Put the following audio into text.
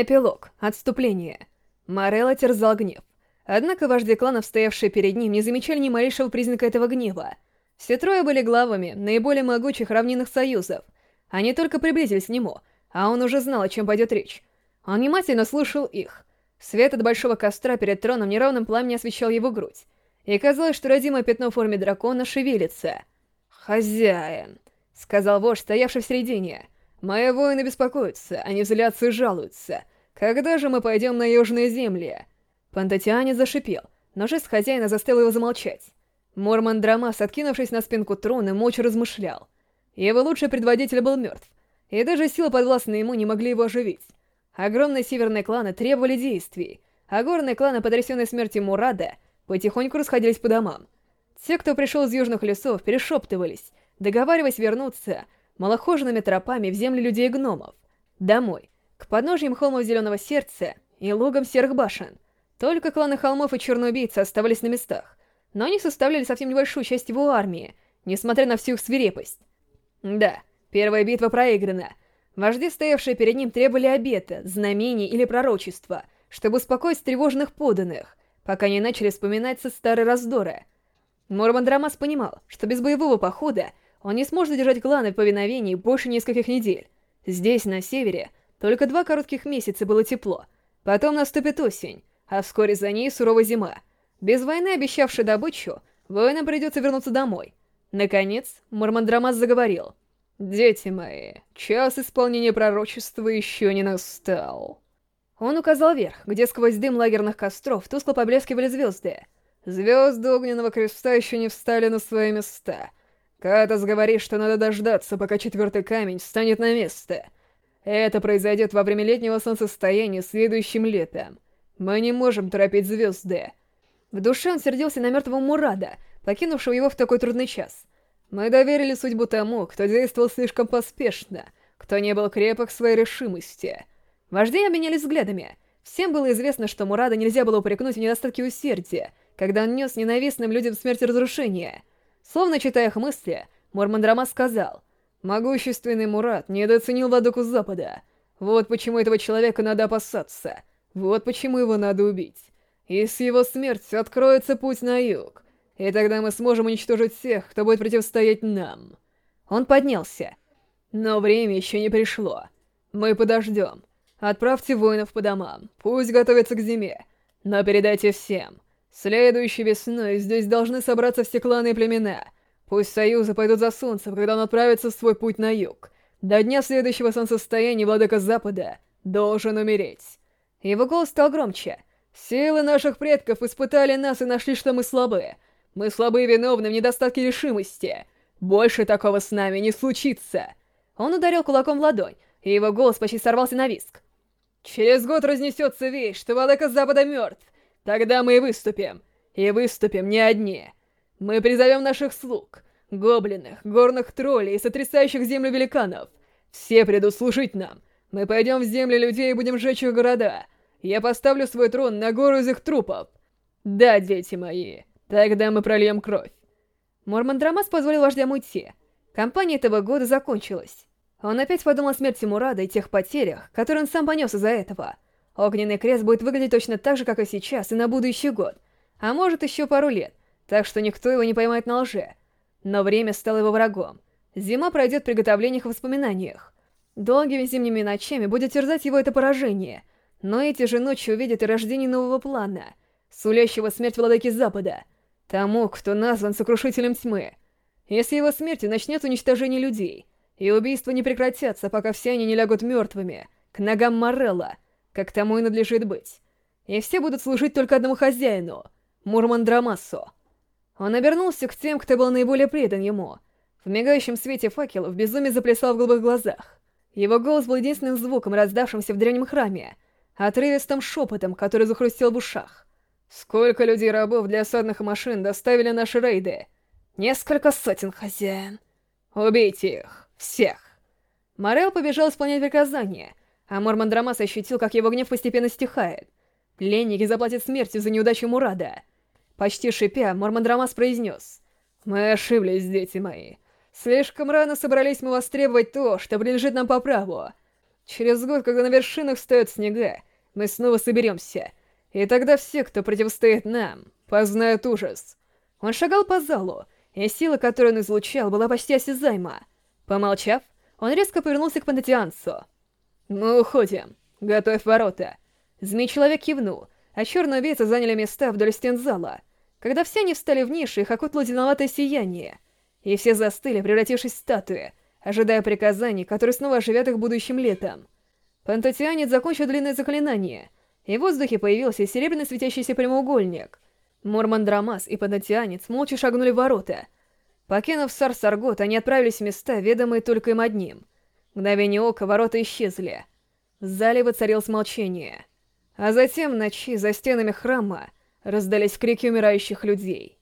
Эпилог. Отступление. Морелла терзал гнев. Однако вожди кланов, стоявшие перед ним, не замечали ни малейшего признака этого гнева. Все трое были главами наиболее могучих равнинных союзов. Они только приблизились к нему, а он уже знал, о чем пойдет речь. Он внимательно слушал их. Свет от большого костра перед троном неровным пламени освещал его грудь. И казалось, что родимое пятно в форме дракона шевелится. «Хозяин», — сказал вождь, стоявший в середине. Мои воины беспокоятся, они злятся и жалуются. Когда же мы пойдем на южные земли?» Пантатиане зашипел, но жест хозяина заставил его замолчать. Мормон Драмас, откинувшись на спинку трона, мочь размышлял. Его лучший предводитель был мертв, и даже силы, подвластные ему, не могли его оживить. Огромные северные кланы требовали действий, а горные кланы, потрясенные смертью Мурада, потихоньку расходились по домам. Те, кто пришел из южных лесов, перешептывались, договариваясь вернуться — малохоженными тропами в земли людей-гномов, домой, к подножьям холмов Зеленого Сердца и лугам Серых Башен. Только кланы холмов и черноубийцы оставались на местах, но они составляли совсем небольшую часть его армии, несмотря на всю их свирепость. Да, первая битва проиграна. Вожди, стоявшие перед ним, требовали обета, знамений или пророчества, чтобы успокоить тревожных поданных, пока не начали вспоминаться старые раздоры. Мурмандрамас понимал, что без боевого похода он не сможет держать кланы в повиновении больше нескольких недель. Здесь, на севере, только два коротких месяца было тепло. Потом наступит осень, а вскоре за ней суровая зима. Без войны, обещавшей добычу, воинам придется вернуться домой. Наконец, Мормандрамас заговорил. «Дети мои, час исполнения пророчества еще не настал». Он указал вверх, где сквозь дым лагерных костров тускло поблескивали звезды. «Звезды Огненного Креста еще не встали на свои места». Катас говорит, что надо дождаться, пока четвертый камень встанет на место. Это произойдет во время летнего солнцестояния следующим летом. Мы не можем торопить звезды. В душе он сердился на мертвого Мурада, покинувшего его в такой трудный час. Мы доверили судьбу тому, кто действовал слишком поспешно, кто не был крепок в своей решимости. Вожди обменялись взглядами. Всем было известно, что Мурада нельзя было упрекнуть в недостатке усердия, когда он нес ненавистным людям смерть и разрушение — Словно читая их мысли, Мормандрама сказал, «Могущественный Мурат недооценил Владыку Запада. Вот почему этого человека надо опасаться. Вот почему его надо убить. И с его смертью откроется путь на юг. И тогда мы сможем уничтожить всех, кто будет противостоять нам». Он поднялся. «Но время еще не пришло. Мы подождем. Отправьте воинов по домам. Пусть готовятся к зиме. Но передайте всем». Следующей весной здесь должны собраться все кланы и племена. Пусть союзы пойдут за солнцем, когда он отправится в свой путь на юг. До дня следующего солнцестояния владыка Запада должен умереть. Его голос стал громче. Силы наших предков испытали нас и нашли, что мы слабы. Мы слабы и виновны в недостатке решимости. Больше такого с нами не случится. Он ударил кулаком в ладонь, и его голос почти сорвался на виск. Через год разнесется вещь, что владыка Запада мертв. Тогда мы и выступим. И выступим не одни. Мы призовем наших слуг, гоблинов, горных троллей и сотрясающих землю великанов. Все придут служить нам. Мы пойдем в земли людей и будем сжечь их города. Я поставлю свой трон на гору из их трупов. Да, дети мои, тогда мы прольем кровь. Мормандрамас позволил вождям уйти. Компания этого года закончилась. Он опять подумал о смерти Мурада и тех потерях, которые он сам понес из-за этого. Огненный крест будет выглядеть точно так же, как и сейчас, и на будущий год. А может, еще пару лет, так что никто его не поймает на лже. Но время стало его врагом. Зима пройдет в приготовлениях и воспоминаниях. Долгими зимними ночами будет терзать его это поражение. Но эти же ночи увидят и рождение нового плана, сулящего смерть владыки Запада, тому, кто назван Сокрушителем Тьмы. Если его смерти начнет уничтожение людей, и убийства не прекратятся, пока все они не лягут мертвыми, к ногам Морелла, как тому и надлежит быть. И все будут служить только одному хозяину — Мурмандрамасу. Он обернулся к тем, кто был наиболее предан ему. В мигающем свете факела в безумии заплясал в голубых глазах. Его голос был единственным звуком, раздавшимся в древнем храме, отрывистым шепотом, который захрустел в ушах. «Сколько людей-рабов для осадных машин доставили наши рейды?» «Несколько сотен, хозяин». «Убейте их! Всех!» Морел побежал исполнять приказания — Амор Мандрамас ощутил, как его гнев постепенно стихает. Пленники заплатят смертью за неудачу Мурада. Почти шипя, Амор Мандрамас произнес. «Мы ошиблись, дети мои. Слишком рано собрались мы востребовать то, что принадлежит нам по праву. Через год, когда на вершинах встают снега, мы снова соберемся. И тогда все, кто противостоит нам, познают ужас». Он шагал по залу, и сила, которую он излучал, была почти осязаема. Помолчав, он резко повернулся к пантатианцу — «Мы уходим. Готовь ворота». Змей-человек кивнул, а черные убийцы заняли места вдоль стен зала. Когда все они встали в нише, их окутло зеленоватое сияние. И все застыли, превратившись в статуи, ожидая приказаний, которые снова оживят их будущим летом. Пантатианец закончил длинное заклинание, и в воздухе появился серебряный светящийся прямоугольник. Мормандрамас и Пантатианец молча шагнули в ворота. Покинув Сар-Саргот, они отправились в места, ведомые только им одним — Мгновение ока ворота исчезли. В зале воцарилось молчание. А затем ночи за стенами храма раздались крики умирающих людей.